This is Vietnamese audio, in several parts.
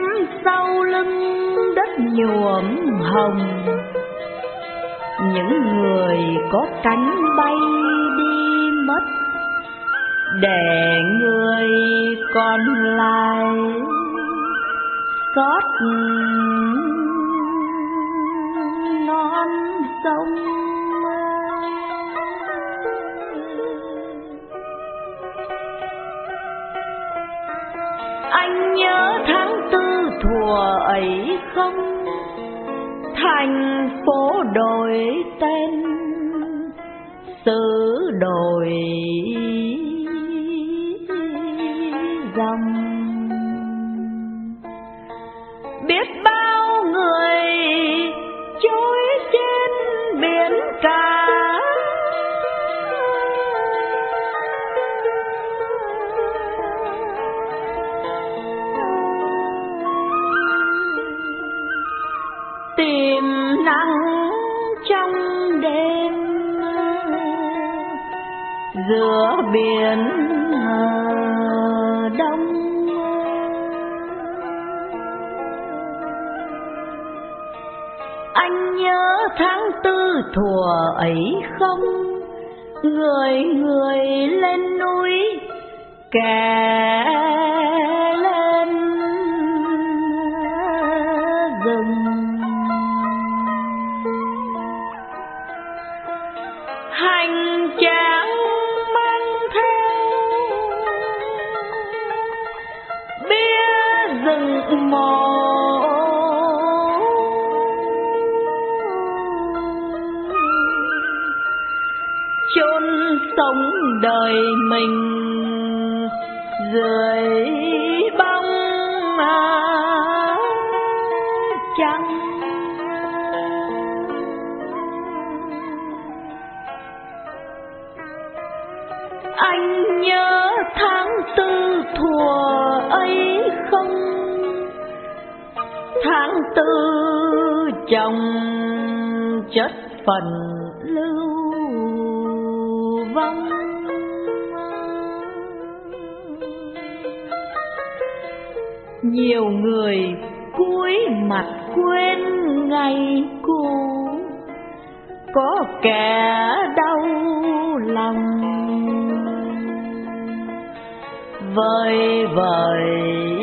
vết sau lưng đất nhuộm hồng. Những người có cánh bay đi mất, để người còn lại xót non sông. Không? Thành phố đổi tên xứ đổi nắng trong đêm. Giữa biển à, đông. Anh nhớ tháng tư thuở ấy không? Người người lên núi, kẻ bia rừng chôn sống đời mình dưới bóng trăng. Anh tư chồng chất phần lưu vong. Nhiều người cúi mặt quên ngày cũ, có kẻ đau lòng. Vời vời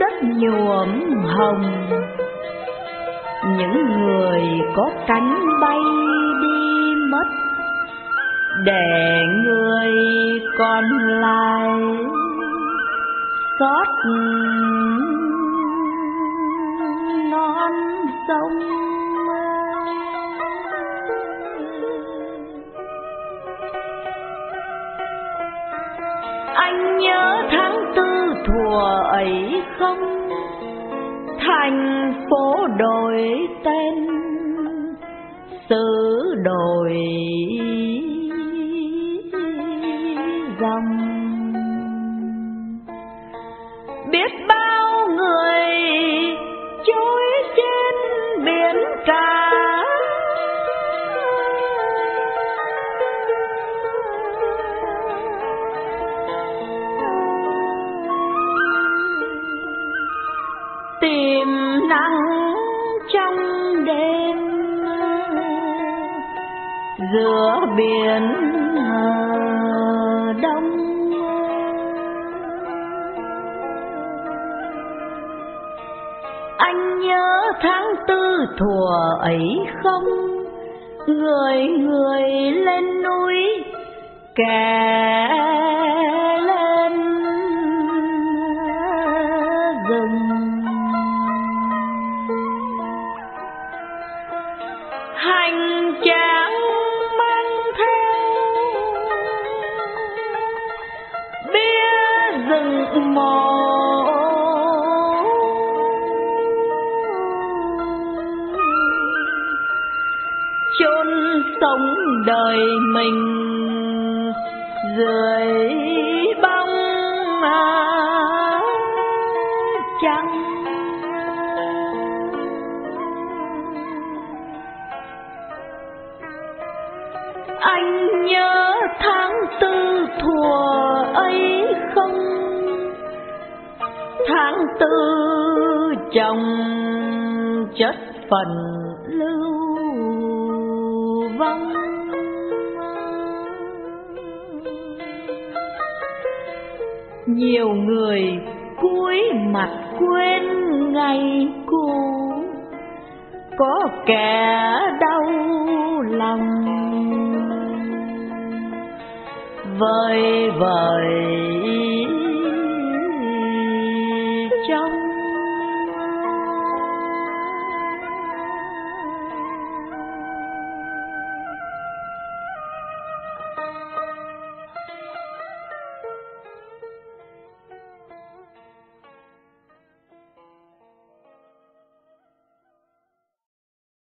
đất nhuộm hồng. Những người có cánh bay đi mất, để người còn lại xót non sông anh nhớ tháng tư thuở ấy không thành phố đổi tên xứ đổi dòng. giữa biển Hà Đông. Anh nhớ tháng tư thùa ấy không? Người người lên núi kẻ lên rừng. Hành chôn sống đời mình dưới bóng trăng tháng tư chồng chất phần lưu vong. Nhiều người cúi mặt quên ngày cũ, có kẻ đau lòng. Vời vời